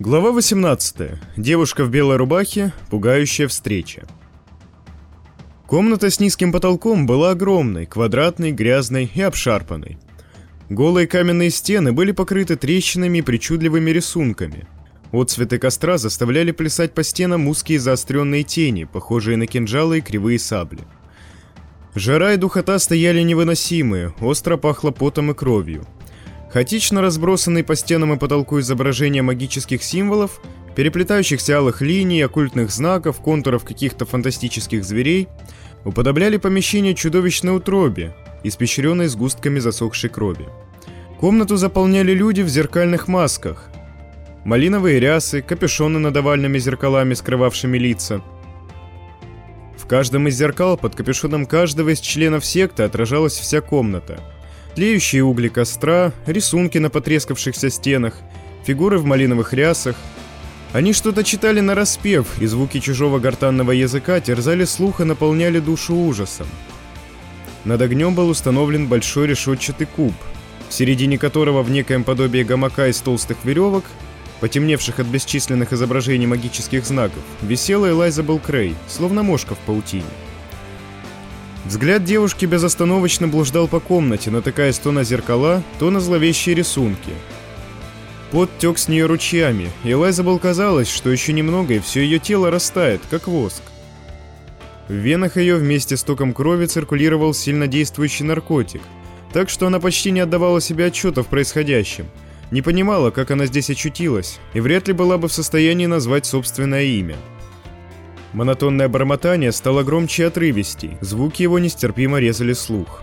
Глава 18. Девушка в белой рубахе. Пугающая встреча. Комната с низким потолком была огромной, квадратной, грязной и обшарпанной. Голые каменные стены были покрыты трещинами и причудливыми рисунками. Отцветы костра заставляли плясать по стенам узкие заостренные тени, похожие на кинжалы и кривые сабли. Жара и духота стояли невыносимые, остро пахло потом и кровью. Хаотично разбросанные по стенам и потолку изображения магических символов, переплетающихся алых линий, оккультных знаков, контуров каких-то фантастических зверей, уподобляли помещение чудовищной утробе, испещренной сгустками засохшей крови. Комнату заполняли люди в зеркальных масках. Малиновые рясы, капюшоны над овальными зеркалами, скрывавшими лица. В каждом из зеркал под капюшоном каждого из членов секты отражалась вся комната – тлеющие угли костра, рисунки на потрескавшихся стенах, фигуры в малиновых рясах. Они что-то читали на распев, и звуки чужого гортанного языка терзали слух и наполняли душу ужасом. Над огнем был установлен большой решетчатый куб, в середине которого в некоем подобии гамака из толстых веревок, потемневших от бесчисленных изображений магических знаков, висела Элайзабел Крей, словно мошка в паутине. Взгляд девушки безостановочно блуждал по комнате, натыкаясь то на зеркала, то на зловещие рисунки. Пот тек с нее ручьями, и Элайзабел казалось, что еще немного, и все ее тело растает, как воск. В венах ее вместе с током крови циркулировал сильнодействующий наркотик, так что она почти не отдавала себе отчета в происходящем, не понимала, как она здесь очутилась, и вряд ли была бы в состоянии назвать собственное имя. Монотонное бормотание стало громче отрывистей, звуки его нестерпимо резали слух.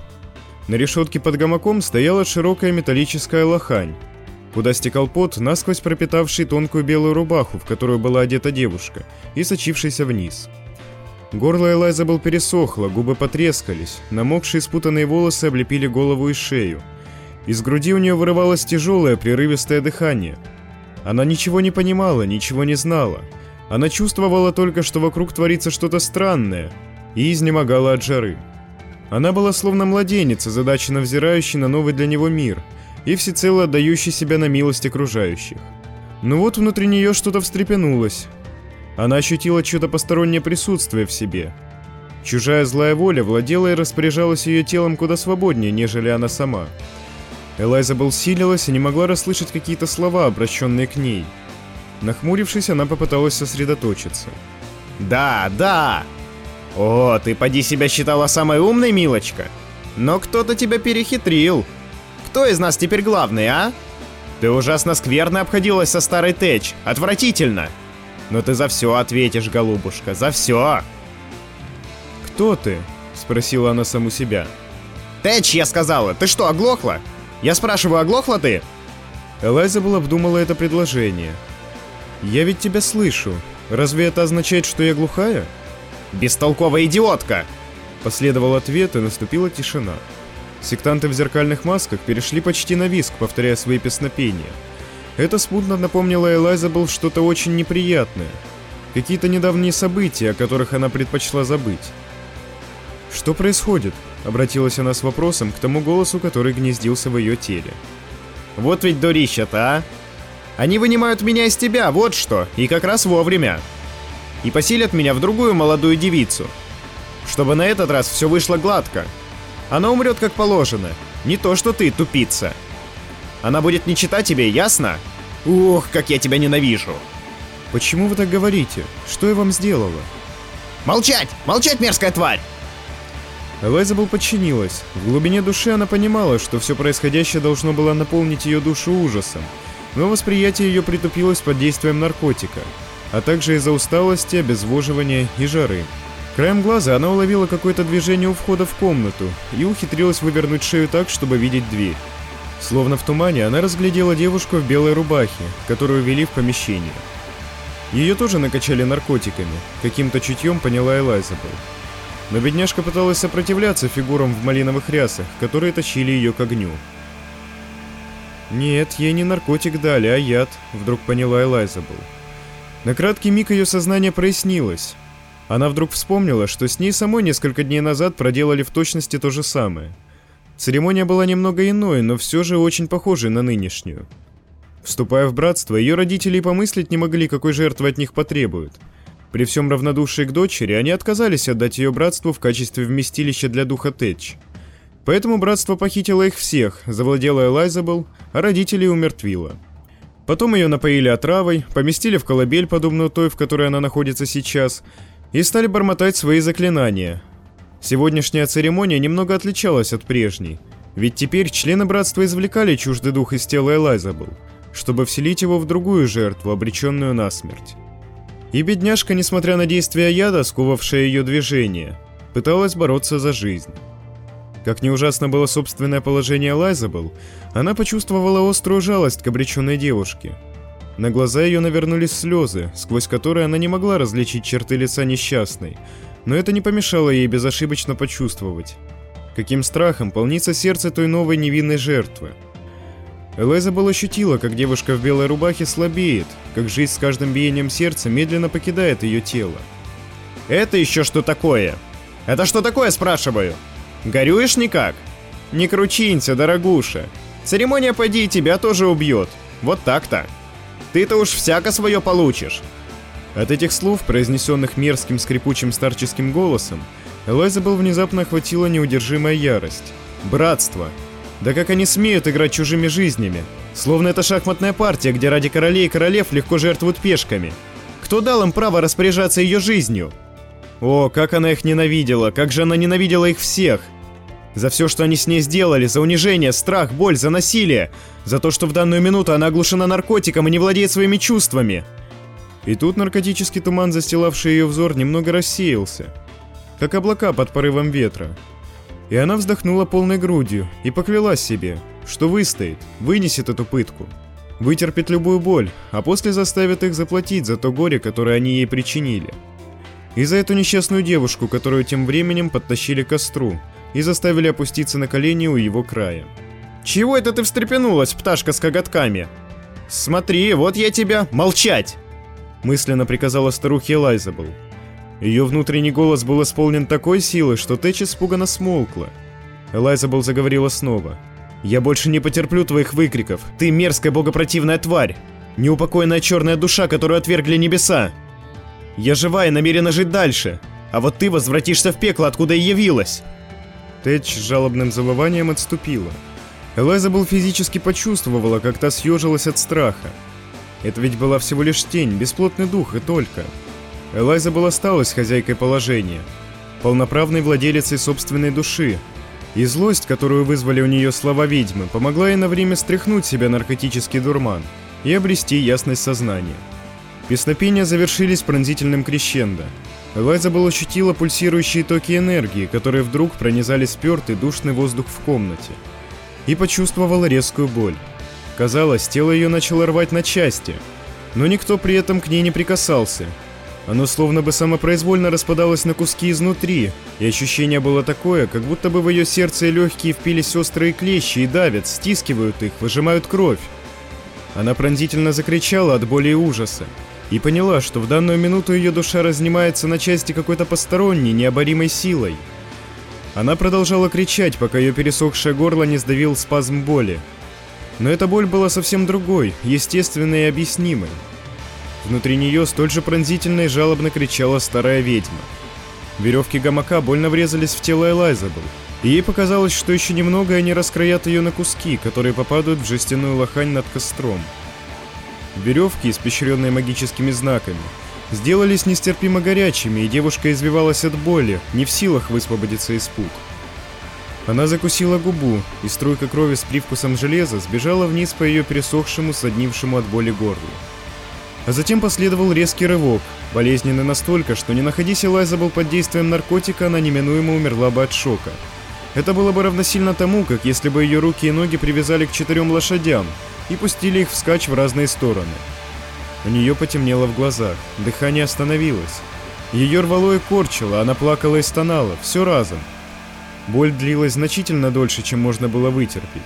На решетке под гамаком стояла широкая металлическая лохань, куда стекал пот, насквозь пропитавший тонкую белую рубаху, в которую была одета девушка, и сочившийся вниз. Горло Элайза был пересохло, губы потрескались, намокшие спутанные волосы облепили голову и шею. Из груди у нее вырывалось тяжелое, прерывистое дыхание. Она ничего не понимала, ничего не знала, она чувствовала только, что вокруг творится что-то странное, и изнемогала от жары. Она была словно младенец, озадаченно взирающий на новый для него мир, и всецело отдающий себя на милость окружающих. Но вот внутри нее что-то встрепенулось. Она ощутила что-то постороннее присутствие в себе. Чужая злая воля владела и распоряжалась ее телом куда свободнее, нежели она сама. Элайза был силилась и не могла расслышать какие-то слова, обращенные к ней – Нахмурившись, она попыталась сосредоточиться. «Да, да! О, ты поди себя считала самой умной, милочка? Но кто-то тебя перехитрил. Кто из нас теперь главный, а? Ты ужасно скверно обходилась со старой Тэч. Отвратительно! Но ты за все ответишь, голубушка, за все!» «Кто ты?» — спросила она саму себя. «Тэч, я сказала! Ты что, оглохла? Я спрашиваю, оглохла ты?» Элайза была обдумала это предложение. «Я ведь тебя слышу. Разве это означает, что я глухая?» «Бестолковая идиотка!» Последовал ответ, и наступила тишина. Сектанты в зеркальных масках перешли почти на виск, повторяя свои песнопения. Это смутно напомнило Элайзабел что-то очень неприятное. Какие-то недавние события, о которых она предпочла забыть. «Что происходит?» — обратилась она с вопросом к тому голосу, который гнездился в ее теле. «Вот ведь дурища-то, а!» Они вынимают меня из тебя, вот что, и как раз вовремя. И поселят меня в другую молодую девицу. Чтобы на этот раз все вышло гладко. Она умрет как положено. Не то, что ты, тупица. Она будет не читать тебе, ясно? Ух, как я тебя ненавижу. Почему вы так говорите? Что я вам сделала? Молчать! Молчать, мерзкая тварь! Элайзабел подчинилась. В глубине души она понимала, что все происходящее должно было наполнить ее душу ужасом но восприятие ее притупилось под действием наркотика, а также из-за усталости, обезвоживания и жары. Краем глаза она уловила какое-то движение у входа в комнату и ухитрилась вывернуть шею так, чтобы видеть дверь. Словно в тумане она разглядела девушку в белой рубахе, которую вели в помещение. Ее тоже накачали наркотиками, каким-то чутьем поняла Элайзабел. Но бедняжка пыталась сопротивляться фигурам в малиновых рясах, которые тащили ее к огню. «Нет, ей не наркотик дали, а яд», — вдруг поняла Элайзабл. На краткий миг ее сознание прояснилось. Она вдруг вспомнила, что с ней самой несколько дней назад проделали в точности то же самое. Церемония была немного иной, но все же очень похожей на нынешнюю. Вступая в братство, ее родители и помыслить не могли, какой жертвы от них потребуют. При всем равнодушии к дочери, они отказались отдать ее братству в качестве вместилища для духа Тэтч. Поэтому братство похитило их всех, завладело Элайзабел, а родителей умертвило. Потом ее напоили отравой, поместили в колыбель, подобную той, в которой она находится сейчас, и стали бормотать свои заклинания. Сегодняшняя церемония немного отличалась от прежней, ведь теперь члены братства извлекали чуждый дух из тела Элайзабел, чтобы вселить его в другую жертву, обреченную на смерть. И бедняжка, несмотря на действия яда, сковавшее ее движение, пыталась бороться за жизнь. Как не ужасно было собственное положение Лайзабел, она почувствовала острую жалость к обреченной девушке. На глаза ее навернулись слезы, сквозь которые она не могла различить черты лица несчастной, но это не помешало ей безошибочно почувствовать. Каким страхом полнится сердце той новой невинной жертвы. Элайзабел ощутила, как девушка в белой рубахе слабеет, как жизнь с каждым биением сердца медленно покидает ее тело. «Это еще что такое? Это что такое, спрашиваю?» Горюешь никак? Не кручинься, дорогуша. Церемония поди и тебя тоже убьет. Вот так-то. Ты-то уж всяко свое получишь. От этих слов, произнесенных мерзким скрипучим старческим голосом, Элайзабел внезапно охватила неудержимая ярость. Братство. Да как они смеют играть чужими жизнями? Словно это шахматная партия, где ради королей и королев легко жертвуют пешками. Кто дал им право распоряжаться ее жизнью? О, как она их ненавидела, как же она ненавидела их всех. За все, что они с ней сделали, за унижение, страх, боль, за насилие, за то, что в данную минуту она оглушена наркотиком и не владеет своими чувствами. И тут наркотический туман, застилавший ее взор, немного рассеялся, как облака под порывом ветра. И она вздохнула полной грудью и поклялась себе, что выстоит, вынесет эту пытку, вытерпит любую боль, а после заставит их заплатить за то горе, которое они ей причинили. И за эту несчастную девушку, которую тем временем подтащили к костру и заставили опуститься на колени у его края. «Чего это ты встрепенулась, пташка с коготками?» «Смотри, вот я тебя... Молчать!» Мысленно приказала старухе Элайзабел. Ее внутренний голос был исполнен такой силой, что Тэч испуганно смолкла. Элайзабел заговорила снова. «Я больше не потерплю твоих выкриков. Ты мерзкая богопротивная тварь! Неупокоенная черная душа, которую отвергли небеса! Я жива и намерена жить дальше. А вот ты возвратишься в пекло, откуда и явилась. Тэтч с жалобным завыванием отступила. Элайзабел физически почувствовала, как та съежилась от страха. Это ведь была всего лишь тень, бесплотный дух и только. Элайзабел осталась хозяйкой положения, полноправной владелицей собственной души. И злость, которую вызвали у нее слова ведьмы, помогла ей на время стряхнуть себя наркотический дурман и обрести ясность сознания. Песнопения завершились пронзительным крещендо. Элайзабел ощутила пульсирующие токи энергии, которые вдруг пронизали спертый душный воздух в комнате. И почувствовала резкую боль. Казалось, тело ее начало рвать на части, но никто при этом к ней не прикасался. Оно словно бы самопроизвольно распадалось на куски изнутри, и ощущение было такое, как будто бы в ее сердце и легкие впились острые клещи и давят, стискивают их, выжимают кровь. Она пронзительно закричала от боли и ужаса и поняла, что в данную минуту ее душа разнимается на части какой-то посторонней, необоримой силой. Она продолжала кричать, пока ее пересохшее горло не сдавил спазм боли. Но эта боль была совсем другой, естественной и объяснимой. Внутри нее столь же пронзительно и жалобно кричала старая ведьма. Веревки гамака больно врезались в тело Элайзабел, и ей показалось, что еще немного они раскроят ее на куски, которые попадают в жестяную лохань над костром. Веревки, испещренные магическими знаками, сделались нестерпимо горячими, и девушка извивалась от боли, не в силах высвободиться из пут. Она закусила губу, и струйка крови с привкусом железа сбежала вниз по ее пересохшему, соднившему от боли горлу. А затем последовал резкий рывок, болезненный настолько, что не находясь Элайзабел под действием наркотика, она неминуемо умерла бы от шока. Это было бы равносильно тому, как если бы ее руки и ноги привязали к четырем лошадям, и пустили их вскачь в разные стороны. У нее потемнело в глазах, дыхание остановилось. Ее рвало и корчило, она плакала и стонала, все разом. Боль длилась значительно дольше, чем можно было вытерпеть.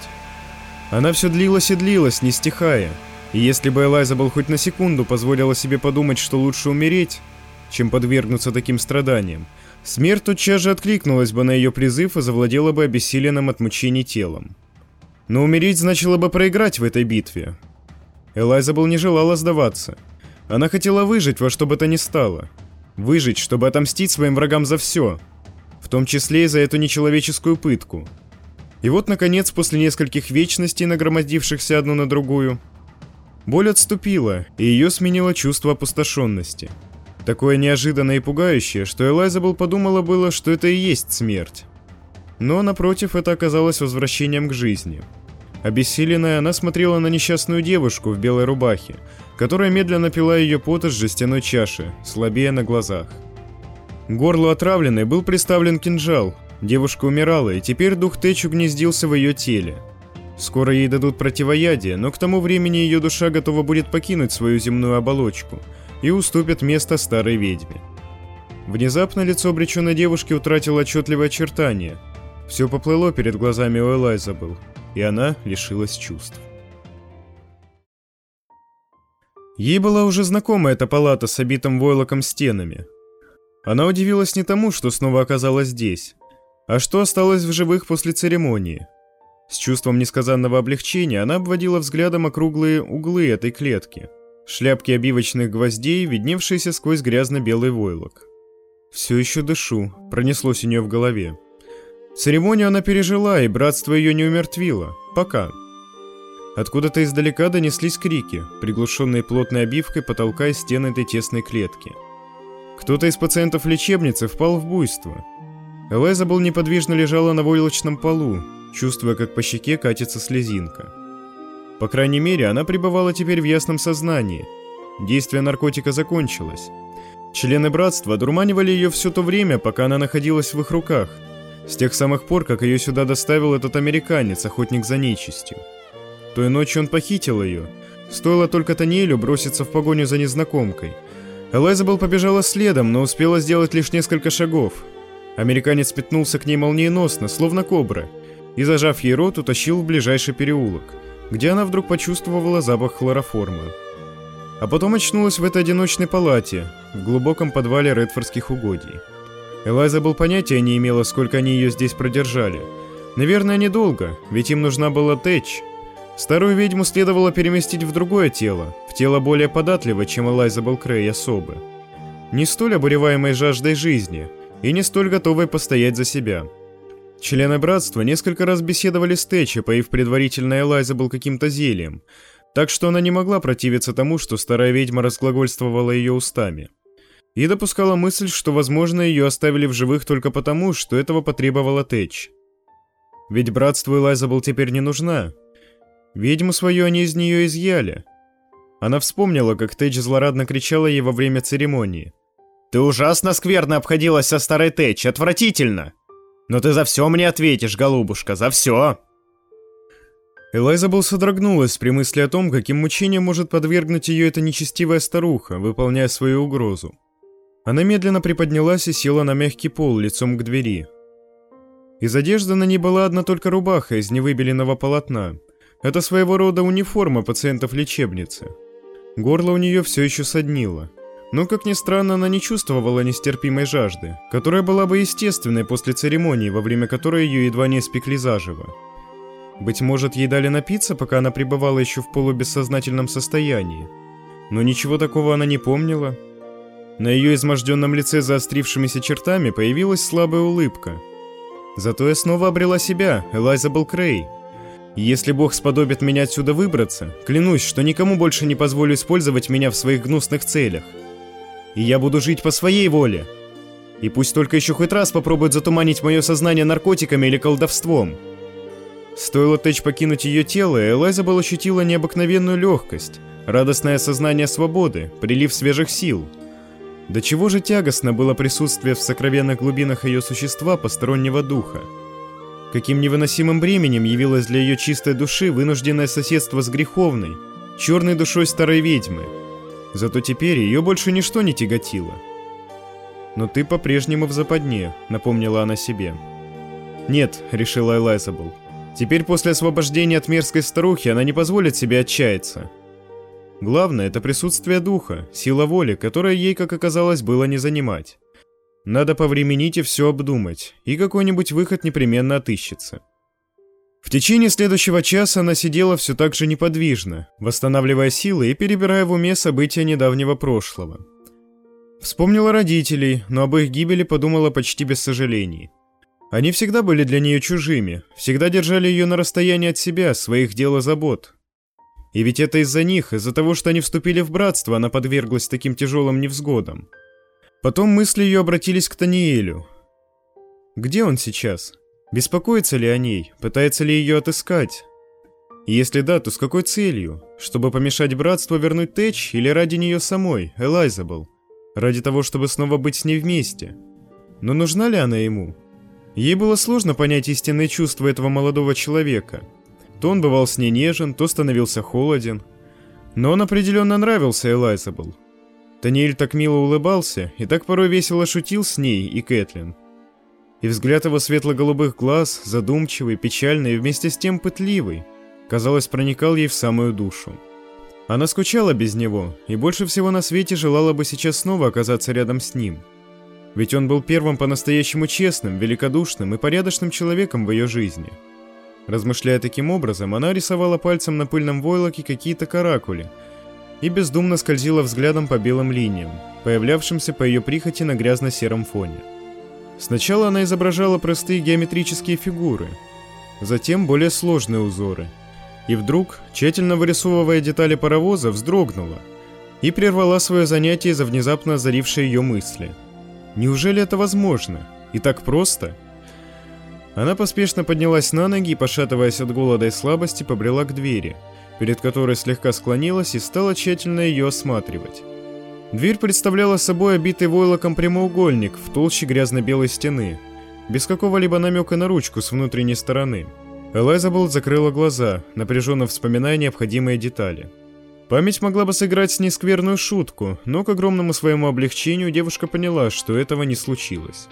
Она все длилась и длилась, не стихая. И если бы Элайзабел хоть на секунду позволила себе подумать, что лучше умереть, чем подвергнуться таким страданиям, смерть тотчас же откликнулась бы на ее призыв и завладела бы обессиленным от мучений телом. Но умереть значило бы проиграть в этой битве. Элайзабел не желала сдаваться. Она хотела выжить во что бы то ни стало. Выжить, чтобы отомстить своим врагам за все. В том числе и за эту нечеловеческую пытку. И вот, наконец, после нескольких вечностей, нагромоздившихся одну на другую, боль отступила, и ее сменило чувство опустошенности. Такое неожиданное и пугающее, что Элайзабел подумала было, что это и есть смерть. Но, напротив, это оказалось возвращением к жизни. Обессиленная, она смотрела на несчастную девушку в белой рубахе, которая медленно пила ее пот из жестяной чаши, слабее на глазах. К горлу отравленной был приставлен кинжал. Девушка умирала, и теперь дух Тэч угнездился в ее теле. Скоро ей дадут противоядие, но к тому времени ее душа готова будет покинуть свою земную оболочку и уступит место старой ведьме. Внезапно лицо обреченной девушки утратило отчетливое очертание. Все поплыло перед глазами у Элайзабел, и она лишилась чувств. Ей была уже знакома эта палата с обитым войлоком стенами. Она удивилась не тому, что снова оказалась здесь, а что осталось в живых после церемонии. С чувством несказанного облегчения она обводила взглядом округлые углы этой клетки, шляпки обивочных гвоздей, видневшиеся сквозь грязно-белый войлок. «Все еще дышу», — пронеслось у нее в голове. Церемонию она пережила, и братство ее не умертвило. Пока. Откуда-то издалека донеслись крики, приглушенные плотной обивкой потолка и стен этой тесной клетки. Кто-то из пациентов лечебницы впал в буйство. Элайзабел неподвижно лежала на войлочном полу, чувствуя, как по щеке катится слезинка. По крайней мере, она пребывала теперь в ясном сознании. Действие наркотика закончилось. Члены братства дурманивали ее все то время, пока она находилась в их руках, с тех самых пор, как ее сюда доставил этот американец, охотник за нечистью. Той ночью он похитил ее. Стоило только Таниэлю броситься в погоню за незнакомкой. Элайзабел побежала следом, но успела сделать лишь несколько шагов. Американец пятнулся к ней молниеносно, словно кобра, и, зажав ей рот, утащил в ближайший переулок, где она вдруг почувствовала запах хлороформа. А потом очнулась в этой одиночной палате, в глубоком подвале Редфордских угодий. Элайзабел понятия не имела, сколько они ее здесь продержали. Наверное, недолго, ведь им нужна была Тэч, Старую ведьму следовало переместить в другое тело, в тело более податливое, чем Элайзабел Крей особы. Не столь обуреваемой жаждой жизни и не столь готовой постоять за себя. Члены братства несколько раз беседовали с Тэтчи, поив предварительно Элайзабел каким-то зельем, так что она не могла противиться тому, что старая ведьма разглагольствовала ее устами. И допускала мысль, что, возможно, ее оставили в живых только потому, что этого потребовала Тэтч. Ведь братству Элайзабел теперь не нужна, Ведьму свою они из нее изъяли. Она вспомнила, как Тэч злорадно кричала ей во время церемонии. «Ты ужасно скверно обходилась со старой Тэч, отвратительно! Но ты за все мне ответишь, голубушка, за все!» Элайзабел содрогнулась при мысли о том, каким мучением может подвергнуть ее эта нечестивая старуха, выполняя свою угрозу. Она медленно приподнялась и села на мягкий пол лицом к двери. Из одежды на ней была одна только рубаха из невыбеленного полотна, это своего рода униформа пациентов лечебницы. Горло у нее все еще соднило. Но, как ни странно, она не чувствовала нестерпимой жажды, которая была бы естественной после церемонии, во время которой ее едва не испекли заживо. Быть может, ей дали напиться, пока она пребывала еще в полубессознательном состоянии. Но ничего такого она не помнила. На ее изможденном лице заострившимися чертами появилась слабая улыбка. Зато я снова обрела себя, Элайзабел Крей, если Бог сподобит меня отсюда выбраться, клянусь, что никому больше не позволю использовать меня в своих гнусных целях. И я буду жить по своей воле. И пусть только еще хоть раз попробуют затуманить мое сознание наркотиками или колдовством. Стоило Тэч покинуть ее тело, Элайзабел ощутила необыкновенную легкость, радостное осознание свободы, прилив свежих сил. До чего же тягостно было присутствие в сокровенных глубинах ее существа постороннего духа. Каким невыносимым бременем явилось для ее чистой души вынужденное соседство с греховной, черной душой старой ведьмы. Зато теперь ее больше ничто не тяготило. «Но ты по-прежнему в западне», — напомнила она себе. «Нет», — решила Элайзабл. «Теперь после освобождения от мерзкой старухи она не позволит себе отчаяться. Главное — это присутствие духа, сила воли, которая ей, как оказалось, было не занимать. Надо повременить и все обдумать, и какой-нибудь выход непременно отыщется. В течение следующего часа она сидела все так же неподвижно, восстанавливая силы и перебирая в уме события недавнего прошлого. Вспомнила родителей, но об их гибели подумала почти без сожалений. Они всегда были для нее чужими, всегда держали ее на расстоянии от себя, своих дел и забот. И ведь это из-за них, из-за того, что они вступили в братство, она подверглась таким тяжелым невзгодам. Потом мысли ее обратились к Таниэлю. Где он сейчас? Беспокоится ли о ней? Пытается ли ее отыскать? И если да, то с какой целью? Чтобы помешать братству вернуть Тэч или ради нее самой, Элайзабл? Ради того, чтобы снова быть с ней вместе? Но нужна ли она ему? Ей было сложно понять истинные чувства этого молодого человека. То он бывал с ней нежен, то становился холоден. Но он определенно нравился Элайзабл. Таниэль так мило улыбался и так порой весело шутил с ней и Кэтлин – и взгляд его светло-голубых глаз, задумчивый, печальный и вместе с тем пытливый, казалось, проникал ей в самую душу. Она скучала без него и больше всего на свете желала бы сейчас снова оказаться рядом с ним. Ведь он был первым по-настоящему честным, великодушным и порядочным человеком в ее жизни. Размышляя таким образом, она рисовала пальцем на пыльном войлоке какие-то каракули и бездумно скользила взглядом по белым линиям, появлявшимся по ее прихоти на грязно-сером фоне. Сначала она изображала простые геометрические фигуры, затем более сложные узоры. И вдруг, тщательно вырисовывая детали паровоза, вздрогнула и прервала свое занятие за внезапно озарившие ее мысли. Неужели это возможно? И так просто? Она поспешно поднялась на ноги и, пошатываясь от голода и слабости, побрела к двери, перед которой слегка склонилась и стала тщательно ее осматривать. Дверь представляла собой обитый войлоком прямоугольник в толще грязно-белой стены, без какого-либо намека на ручку с внутренней стороны. Элайзабелл закрыла глаза, напряженно вспоминая необходимые детали. Память могла бы сыграть с ней скверную шутку, но к огромному своему облегчению девушка поняла, что этого не случилось.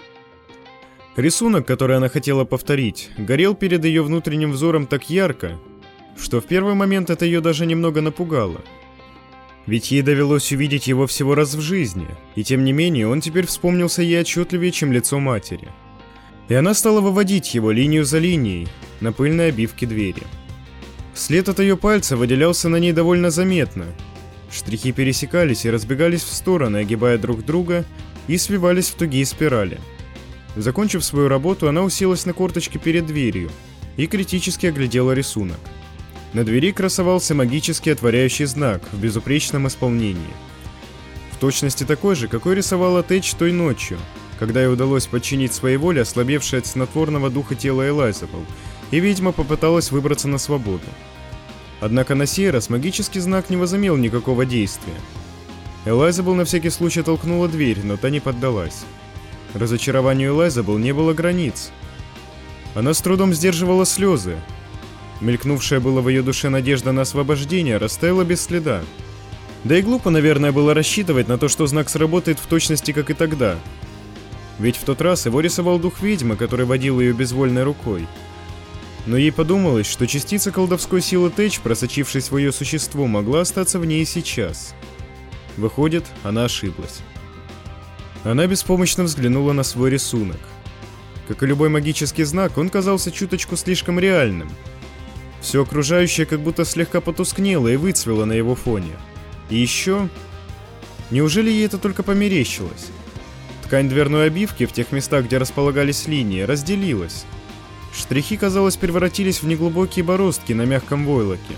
Рисунок, который она хотела повторить, горел перед ее внутренним взором так ярко, что в первый момент это ее даже немного напугало – ведь ей довелось увидеть его всего раз в жизни, и тем не менее он теперь вспомнился ей отчетливее, чем лицо матери. И она стала выводить его линию за линией на пыльной обивке двери. След от ее пальца выделялся на ней довольно заметно. Штрихи пересекались и разбегались в стороны, огибая друг друга, и свивались в тугие спирали. Закончив свою работу, она уселась на корточки перед дверью и критически оглядела рисунок. На двери красовался магический отворяющий знак в безупречном исполнении. В точности такой же, какой рисовала Тэч той ночью, когда ей удалось подчинить своей воле ослабевшее от снотворного духа тело Элайзабл, и ведьма попыталась выбраться на свободу. Однако на сей раз магический знак не возымел никакого действия. Элайзабл на всякий случай толкнула дверь, но та не поддалась. Разочарованию Элайзабл не было границ. Она с трудом сдерживала слезы, Мелькнувшая была в ее душе надежда на освобождение растаяла без следа. Да и глупо, наверное, было рассчитывать на то, что знак сработает в точности, как и тогда. Ведь в тот раз его рисовал дух ведьмы, который водил ее безвольной рукой. Но ей подумалось, что частица колдовской силы Тэч, просочившись в ее существо, могла остаться в ней и сейчас. Выходит, она ошиблась. Она беспомощно взглянула на свой рисунок. Как и любой магический знак, он казался чуточку слишком реальным – все окружающее как будто слегка потускнело и выцвело на его фоне. И еще... Неужели ей это только померещилось? Ткань дверной обивки в тех местах, где располагались линии, разделилась. Штрихи, казалось, превратились в неглубокие бороздки на мягком войлоке.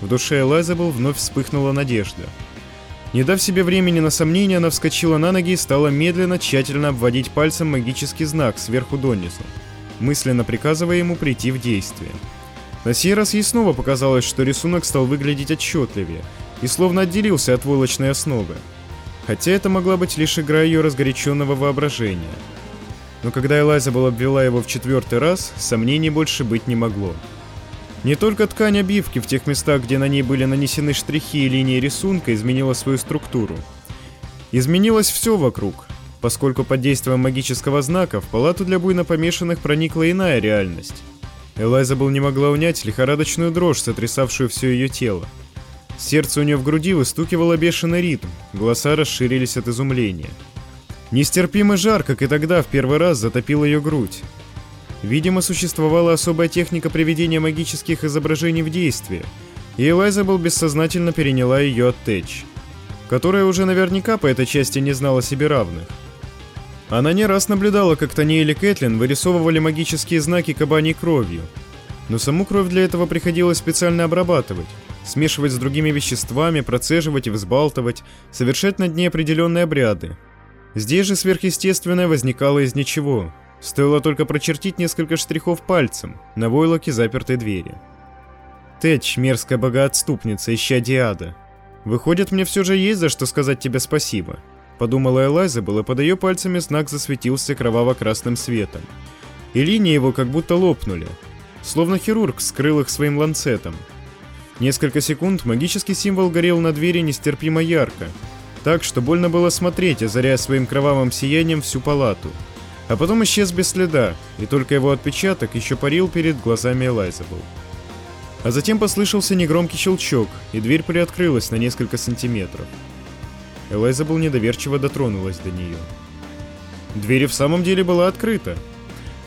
В душе Элайзабел вновь вспыхнула надежда. Не дав себе времени на сомнение, она вскочила на ноги и стала медленно, тщательно обводить пальцем магический знак сверху донизу, мысленно приказывая ему прийти в действие. На сей раз ей снова показалось, что рисунок стал выглядеть отчетливее и словно отделился от войлочной основы. Хотя это могла быть лишь игра ее разгоряченного воображения. Но когда Элайза была обвела его в четвертый раз, сомнений больше быть не могло. Не только ткань обивки в тех местах, где на ней были нанесены штрихи и линии рисунка, изменила свою структуру. Изменилось все вокруг, поскольку под действием магического знака в палату для буйно помешанных проникла иная реальность. Элайзабел не могла унять лихорадочную дрожь, сотрясавшую все ее тело. Сердце у нее в груди выстукивало бешеный ритм, глаза расширились от изумления. Нестерпимый жар, как и тогда, в первый раз затопил ее грудь. Видимо, существовала особая техника приведения магических изображений в действие, и Элайзабел бессознательно переняла ее от Тэч, которая уже наверняка по этой части не знала себе равных. Она не раз наблюдала, как Таниэль и Кэтлин вырисовывали магические знаки кабаней кровью, но саму кровь для этого приходилось специально обрабатывать, смешивать с другими веществами, процеживать и взбалтывать, совершать над ней определенные обряды. Здесь же сверхъестественное возникало из ничего. Стоило только прочертить несколько штрихов пальцем на войлоке запертой двери. Тэч, мерзкая богоотступница, ища Диада. Выходит, мне все же есть за что сказать тебе спасибо. Подумала Элайзабел, и под ее пальцами знак засветился кроваво-красным светом. И линии его как будто лопнули. Словно хирург скрыл их своим ланцетом. Несколько секунд магический символ горел на двери нестерпимо ярко, так что больно было смотреть, озаряя своим кровавым сиянием всю палату. А потом исчез без следа, и только его отпечаток еще парил перед глазами Элайзабел. А затем послышался негромкий щелчок, и дверь приоткрылась на несколько сантиметров. Элайзабел недоверчиво дотронулась до нее. Дверь в самом деле была открыта.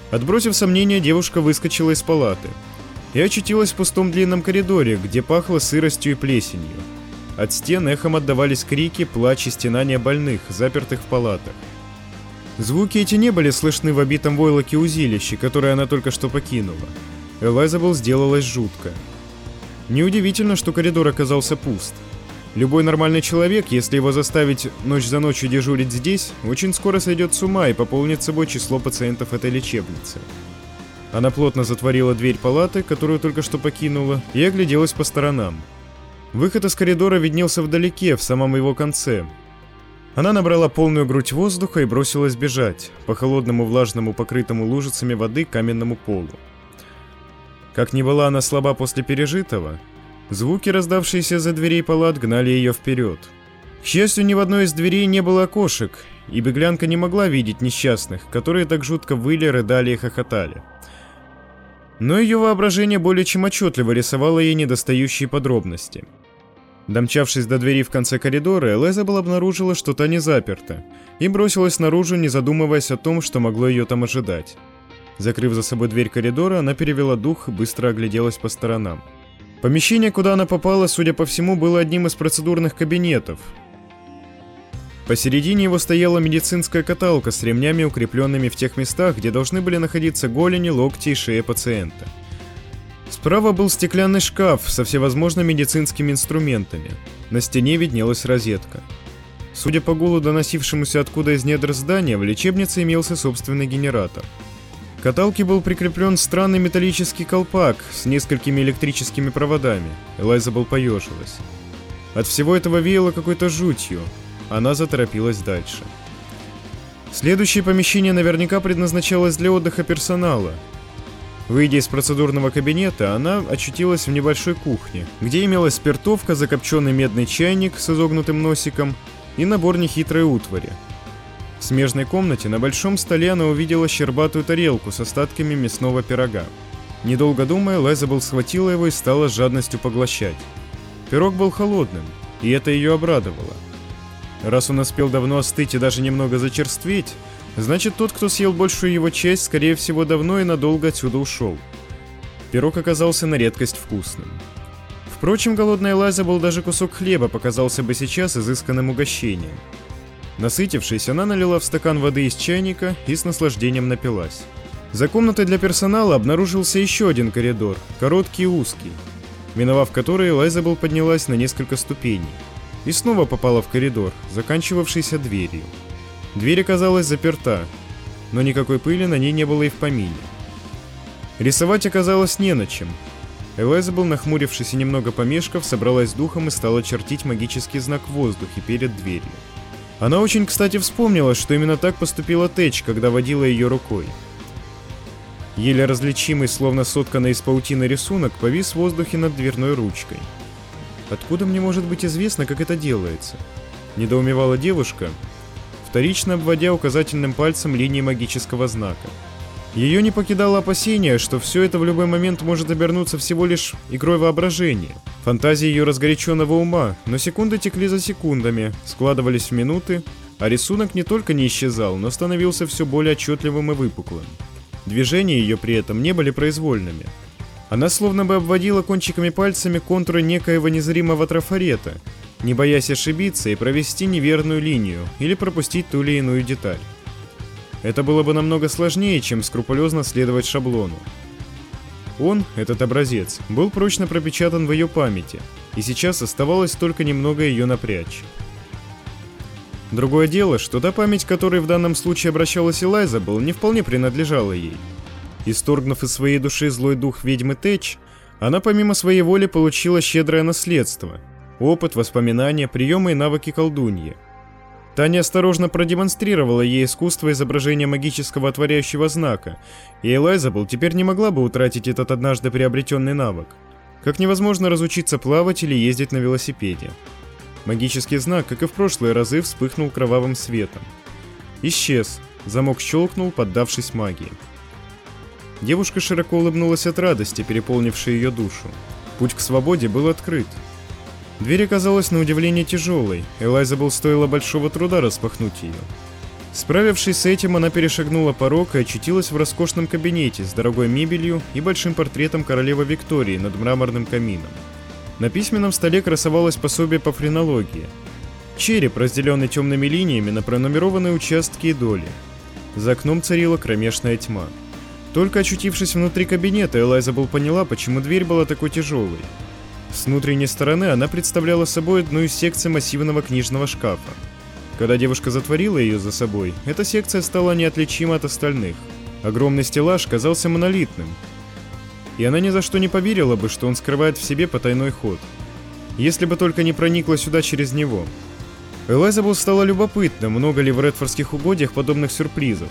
Отбросив сомнения, девушка выскочила из палаты – и очутилась в пустом длинном коридоре, где пахло сыростью и плесенью. От стен эхом отдавались крики, плач и стенания больных, запертых в палатах. Звуки эти не были слышны в обитом войлоке узилище, которое она только что покинула. Элайзабел сделалась жутко. Неудивительно, что коридор оказался пуст. Любой нормальный человек, если его заставить ночь за ночью дежурить здесь, очень скоро сойдет с ума и пополнит собой число пациентов этой лечебницы. Она плотно затворила дверь палаты, которую только что покинула, и огляделась по сторонам. Выход из коридора виднелся вдалеке, в самом его конце. Она набрала полную грудь воздуха и бросилась бежать по холодному влажному покрытому лужицами воды каменному полу. Как ни была она слаба после пережитого, звуки, раздавшиеся за дверей палат, гнали ее вперед. К счастью, ни в одной из дверей не было окошек, и беглянка не могла видеть несчастных, которые так жутко выли, рыдали и хохотали но ее воображение более чем отчетливо рисовало ей недостающие подробности. Домчавшись до двери в конце коридора, Элизабел обнаружила, что та не заперта, и бросилась наружу, не задумываясь о том, что могло ее там ожидать. Закрыв за собой дверь коридора, она перевела дух и быстро огляделась по сторонам. Помещение, куда она попала, судя по всему, было одним из процедурных кабинетов, Посередине его стояла медицинская каталка с ремнями, укрепленными в тех местах, где должны были находиться голени, локти и шея пациента. Справа был стеклянный шкаф со всевозможными медицинскими инструментами. На стене виднелась розетка. Судя по гулу, доносившемуся откуда из недр здания, в лечебнице имелся собственный генератор. К каталке был прикреплен странный металлический колпак с несколькими электрическими проводами. Элайзабел поежилась. От всего этого веяло какой-то жутью, она заторопилась дальше. Следующее помещение наверняка предназначалось для отдыха персонала. Выйдя из процедурного кабинета, она очутилась в небольшой кухне, где имелась спиртовка, закопченный медный чайник с изогнутым носиком и набор нехитрой утвари. В смежной комнате на большом столе она увидела щербатую тарелку с остатками мясного пирога. Недолго думая, Лезабел схватила его и стала с жадностью поглощать. Пирог был холодным, и это ее обрадовало – Раз он успел давно остыть и даже немного зачерстветь, значит тот, кто съел большую его часть, скорее всего давно и надолго отсюда ушел. Пирог оказался на редкость вкусным. Впрочем, голодная Лаза был даже кусок хлеба показался бы сейчас изысканным угощением. Насытившись, она налила в стакан воды из чайника и с наслаждением напилась. За комнатой для персонала обнаружился еще один коридор, короткий и узкий, миновав который Лайзабел поднялась на несколько ступеней и снова попала в коридор, заканчивавшийся дверью. Дверь оказалась заперта, но никакой пыли на ней не было и в помине. Рисовать оказалось не на чем. Элайзабел, нахмурившись и немного помешков, собралась духом и стала чертить магический знак в воздухе перед дверью. Она очень кстати вспомнила, что именно так поступила Тэч, когда водила ее рукой. Еле различимый, словно сотканный из паутины рисунок, повис в воздухе над дверной ручкой – Откуда мне может быть известно, как это делается? Недоумевала девушка, вторично обводя указательным пальцем линии магического знака. Ее не покидало опасение, что все это в любой момент может обернуться всего лишь игрой воображения, фантазии ее разгоряченного ума, но секунды текли за секундами, складывались в минуты, а рисунок не только не исчезал, но становился все более отчетливым и выпуклым. Движения ее при этом не были произвольными. Она словно бы обводила кончиками пальцами контуры некоего незримого трафарета, не боясь ошибиться и провести неверную линию или пропустить ту или иную деталь. Это было бы намного сложнее, чем скрупулезно следовать шаблону. Он, этот образец, был прочно пропечатан в ее памяти, и сейчас оставалось только немного ее напрячь. Другое дело, что та память, которой в данном случае обращалась Элайза, был не вполне принадлежала ей. Исторгнув из своей души злой дух ведьмы Тэч, она помимо своей воли получила щедрое наследство – опыт, воспоминания, приемы и навыки колдуньи. Таня осторожно продемонстрировала ей искусство изображения магического отворяющего знака, и Элайзабл теперь не могла бы утратить этот однажды приобретенный навык. Как невозможно разучиться плавать или ездить на велосипеде. Магический знак, как и в прошлые разы, вспыхнул кровавым светом. Исчез. Замок щелкнул, поддавшись магии. Девушка широко улыбнулась от радости, переполнившей ее душу. Путь к свободе был открыт. Дверь оказалась на удивление тяжелой, Элайзабел стоило большого труда распахнуть ее. Справившись с этим, она перешагнула порог и очутилась в роскошном кабинете с дорогой мебелью и большим портретом королевы Виктории над мраморным камином. На письменном столе красовалось пособие по френологии. Череп, разделенный темными линиями на пронумерованные участки и доли. За окном царила кромешная тьма. Только очутившись внутри кабинета, Элайзабел поняла, почему дверь была такой тяжелой. С внутренней стороны она представляла собой одну из секций массивного книжного шкафа. Когда девушка затворила ее за собой, эта секция стала неотличима от остальных. Огромный стеллаж казался монолитным, и она ни за что не поверила бы, что он скрывает в себе потайной ход. Если бы только не проникла сюда через него. Элайзабел стало любопытно, много ли в Редфордских угодьях подобных сюрпризов.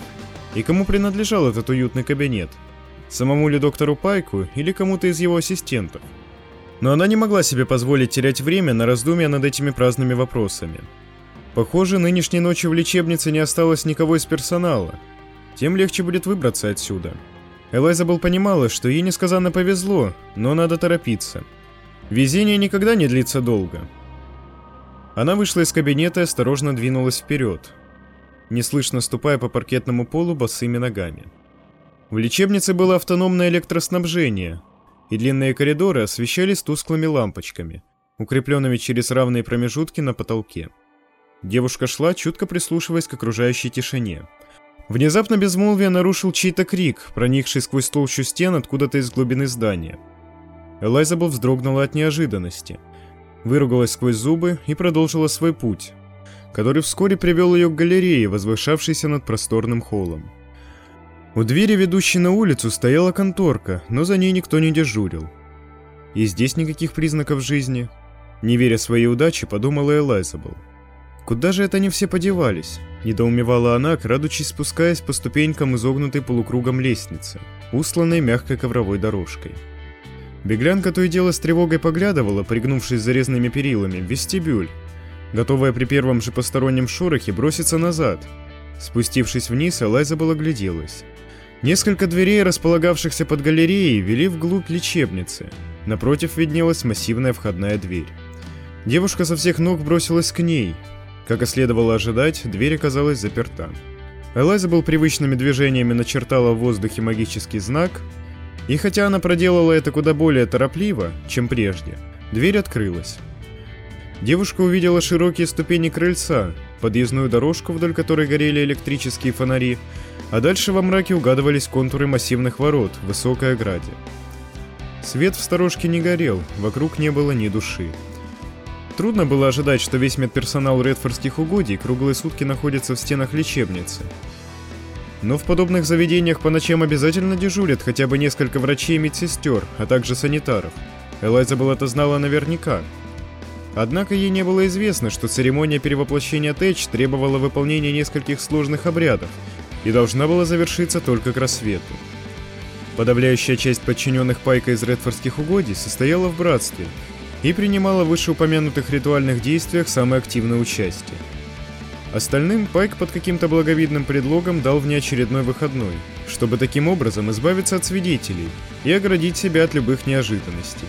И кому принадлежал этот уютный кабинет? Самому ли доктору Пайку или кому-то из его ассистентов? Но она не могла себе позволить терять время на раздумья над этими праздными вопросами. Похоже, нынешней ночью в лечебнице не осталось никого из персонала. Тем легче будет выбраться отсюда. Элайзабел понимала, что ей несказанно повезло, но надо торопиться. Везение никогда не длится долго. Она вышла из кабинета и осторожно двинулась вперед, неслышно ступая по паркетному полу босыми ногами. В лечебнице было автономное электроснабжение, и длинные коридоры освещались тусклыми лампочками, укрепленными через равные промежутки на потолке. Девушка шла, чутко прислушиваясь к окружающей тишине – Внезапно безмолвие нарушил чей-то крик, проникший сквозь толщу стен откуда-то из глубины здания. Элайзабел вздрогнула от неожиданности, выругалась сквозь зубы и продолжила свой путь, который вскоре привел ее к галерее, возвышавшейся над просторным холлом. У двери, ведущей на улицу, стояла конторка, но за ней никто не дежурил. И здесь никаких признаков жизни. Не веря своей удаче, подумала Элайзабел. Куда же это они все подевались? Недоумевала она, крадучись спускаясь по ступенькам изогнутой полукругом лестницы, усланной мягкой ковровой дорожкой. Беглянка то и дело с тревогой поглядывала, пригнувшись за резными перилами, в вестибюль, готовая при первом же постороннем шорохе броситься назад. Спустившись вниз, Элайза была гляделась. Несколько дверей, располагавшихся под галереей, вели вглубь лечебницы. Напротив виднелась массивная входная дверь. Девушка со всех ног бросилась к ней, как и следовало ожидать, дверь оказалась заперта. Элайза был привычными движениями начертала в воздухе магический знак, и хотя она проделала это куда более торопливо, чем прежде, дверь открылась. Девушка увидела широкие ступени крыльца, подъездную дорожку, вдоль которой горели электрические фонари, а дальше во мраке угадывались контуры массивных ворот высокой ограде. Свет в сторожке не горел, вокруг не было ни души. Трудно было ожидать, что весь медперсонал Редфордских угодий круглые сутки находится в стенах лечебницы. Но в подобных заведениях по ночам обязательно дежурят хотя бы несколько врачей и медсестер, а также санитаров. Элайза была это знала наверняка. Однако ей не было известно, что церемония перевоплощения Тэч требовала выполнения нескольких сложных обрядов и должна была завершиться только к рассвету. Подавляющая часть подчиненных Пайка из Редфордских угодий состояла в братстве, и принимала в вышеупомянутых ритуальных действиях самое активное участие. Остальным Пайк под каким-то благовидным предлогом дал внеочередной выходной, чтобы таким образом избавиться от свидетелей и оградить себя от любых неожиданностей.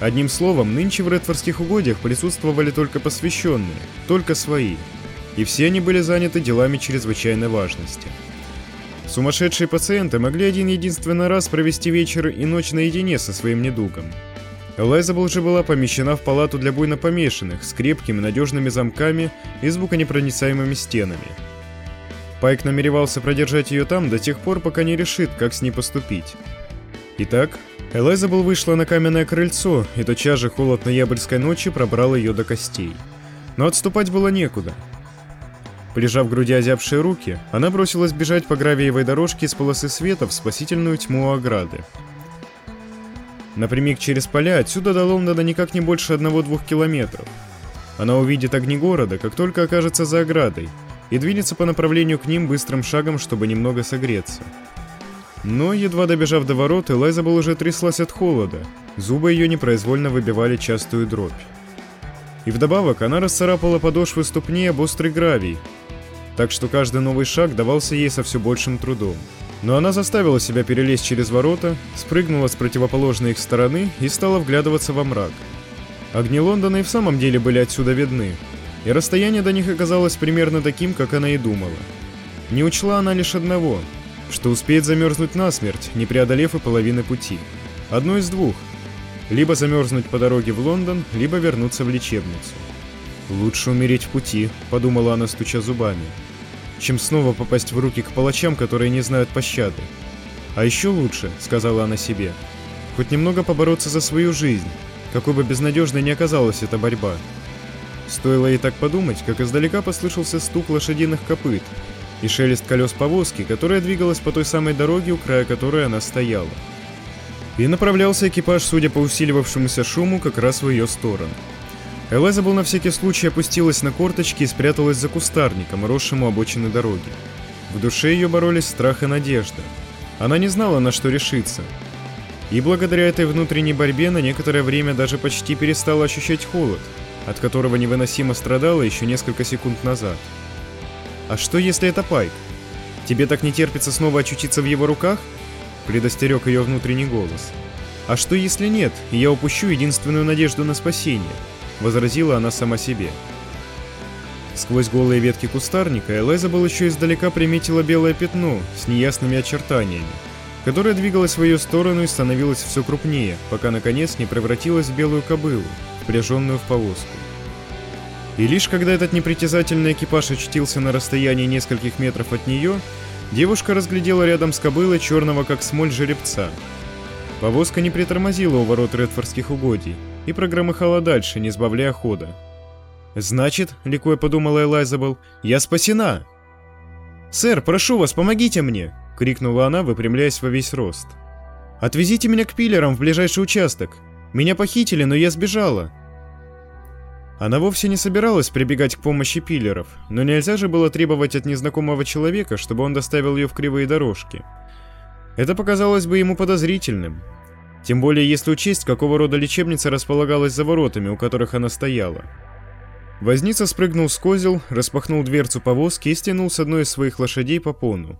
Одним словом, нынче в Редфордских угодьях присутствовали только посвященные, только свои, и все они были заняты делами чрезвычайной важности. Сумасшедшие пациенты могли один единственный раз провести вечер и ночь наедине со своим недугом. Элайзабл же была помещена в палату для буйнопомешанных с крепкими надежными замками и звуконепроницаемыми стенами. Пайк намеревался продержать ее там до тех пор, пока не решит, как с ней поступить. Итак, Элайзабл вышла на каменное крыльцо, и тотчас же холод ноябрьской ночи пробрал ее до костей. Но отступать было некуда. Прижав к груди озябшие руки, она бросилась бежать по гравиевой дорожке из полосы света в спасительную тьму ограды. Напрямик через поля отсюда до Лондона никак не больше одного-двух километров. Она увидит огни города, как только окажется за оградой, и двинется по направлению к ним быстрым шагом, чтобы немного согреться. Но, едва добежав до ворот, Элайзабел уже тряслась от холода. Зубы ее непроизвольно выбивали частую дробь. И вдобавок она расцарапала подошвы ступни об острый гравий, так что каждый новый шаг давался ей со все большим трудом. Но она заставила себя перелезть через ворота, спрыгнула с противоположной их стороны и стала вглядываться во мрак. Огни Лондона и в самом деле были отсюда видны, и расстояние до них оказалось примерно таким, как она и думала. Не учла она лишь одного, что успеет замерзнуть насмерть, не преодолев и половины пути. Одно из двух. Либо замерзнуть по дороге в Лондон, либо вернуться в лечебницу. «Лучше умереть в пути», — подумала она, стуча зубами, «чем снова попасть в руки к палачам, которые не знают пощады. А еще лучше», — сказала она себе, — «хоть немного побороться за свою жизнь, какой бы безнадежной ни оказалась эта борьба». Стоило ей так подумать, как издалека послышался стук лошадиных копыт и шелест колес повозки, которая двигалась по той самой дороге, у края которой она стояла. И направлялся экипаж, судя по усиливавшемуся шуму, как раз в ее сторону. Элайзабел на всякий случай опустилась на корточки и спряталась за кустарником, росшим у обочины дороги. В душе ее боролись страх и надежда. Она не знала, на что решиться. И благодаря этой внутренней борьбе на некоторое время даже почти перестала ощущать холод, от которого невыносимо страдала еще несколько секунд назад. «А что, если это Пайк? Тебе так не терпится снова очутиться в его руках?» предостерег ее внутренний голос. «А что, если нет, и я упущу единственную надежду на спасение?» — возразила она сама себе. Сквозь голые ветки кустарника Элайзабел еще издалека приметила белое пятно с неясными очертаниями, которое двигалось в ее сторону и становилось все крупнее, пока наконец не превратилось в белую кобылу, впряженную в повозку. И лишь когда этот непритязательный экипаж очутился на расстоянии нескольких метров от нее, девушка разглядела рядом с кобылой черного как смоль жеребца. Повозка не притормозила у ворот Редфордских угодий, и прогромыхала дальше, не сбавляя хода. «Значит, — ликуя подумала Элайзабел, — я спасена!» «Сэр, прошу вас, помогите мне!» — крикнула она, выпрямляясь во весь рост. «Отвезите меня к пиллерам в ближайший участок. Меня похитили, но я сбежала». Она вовсе не собиралась прибегать к помощи пиллеров, но нельзя же было требовать от незнакомого человека, чтобы он доставил ее в кривые дорожки. Это показалось бы ему подозрительным, тем более, если учесть, какого рода лечебница располагалась за воротами, у которых она стояла. Возница спрыгнул с козел, распахнул дверцу повозки и стянул с одной из своих лошадей по пону.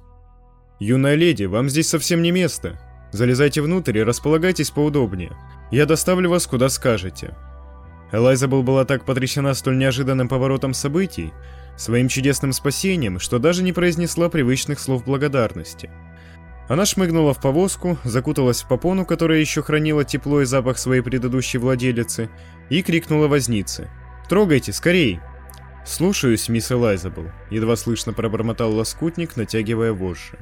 «Юная леди, вам здесь совсем не место. Залезайте внутрь и располагайтесь поудобнее. Я доставлю вас куда скажете». Элайзабел была так потрясена столь неожиданным поворотом событий, своим чудесным спасением, что даже не произнесла привычных слов благодарности – она шмыгнула в повозку, закуталась в попону, которая еще хранила тепло и запах своей предыдущей владелицы, и крикнула вознице. «Трогайте, скорей!» «Слушаюсь, мисс Элайзабл», — едва слышно пробормотал лоскутник, натягивая вожжи.